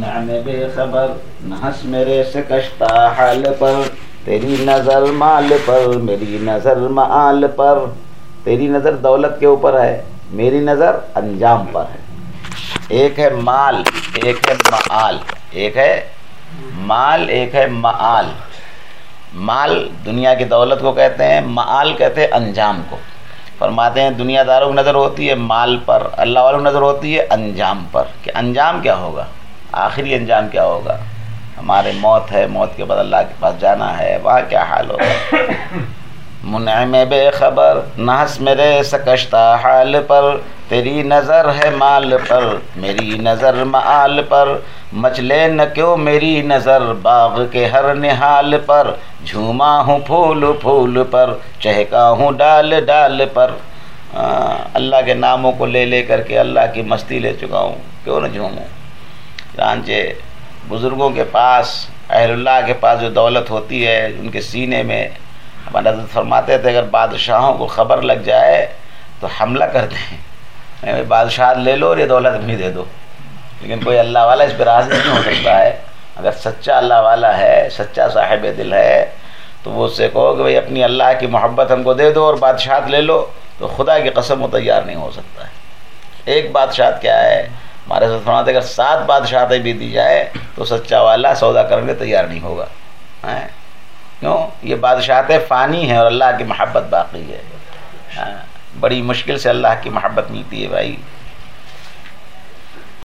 منع میں بے خبر نہ میرے سے کشتا حال پر، تیری نظر مال پر، میری نظر معال پر۔ تیری نظر دولت کے اوپر ہے، میری نظر انجام پر ہے۔ ایک ہے مال، ایک ہے معال ایک ہے مال، ایک ہے معال مال دنیا کی دولت کو کہتے ہیں معال کہتے ہیں انجام کو۔ فرماتے ہیں، دنیا داروں کی نظر ہوتی ہے مال پر، اللہ والوں کی نظر ہوتی ہے انجام پر، کہ انجام کیا ہوگا؟ آخری انجام کیا ہوگا؟ ہمارے موت ہے، موت کے بعد اللہ کے پاس جانا ہے وہاں کیا حال ہوگا؟ منعم بے خبر، نحس میرے سکشتا حال پر، تیری نظر ہے مال پر، میری نظر معال پر مچلے نہ کیوں میری نظر باغ کے ہر نحال پر، جھوما ہوں پھول پھول پر، چہکا ہوں ڈال ڈال پر۔ اللہ کے ناموں کو لے لے کر کے اللہ کی مستی لے چکا ہوں، کیوں نہ جھوموں؟ چانچے بزرگوں کے پاس، اہل اللہ کے پاس جو دولت ہوتی ہے، ان کے سینے میں ہمارے حضرت فرماتے تھے، اگر بادشاہوں کو خبر لگ جائے تو حملہ کر دیں۔ بادشاہ لے لو اور یہ دولت بھی دے دو۔ لیکن کوئی اللہ والا اس پہ راضی نہیں ہو سکتا ہے۔ اگر سچا اللہ والا ہے، سچا صاحب دل ہے، تو وہ اس سے کہو کہ بھائی، اپنی اللہ کی محبت ہم کو دے دو اور بادشاہت لے لو تو خدا کی قسم وہ تیار نہیں ہو سکتا ہے۔ ایک بادشاہت کیا ہے؟ ہمارے ساتھ فرماتے اگر سات بادشاہتیں بھی دی جائے تو سچا والا سودا کرنے تیار نہیں ہوگا۔ ہاں؟ کیوں؟ یہ بادشاہتیں فانی ہیں اور اللہ کی محبت باقی ہے۔ ہاں؟ بڑی مشکل سے اللہ کی محبت ملتی ہے بھائی۔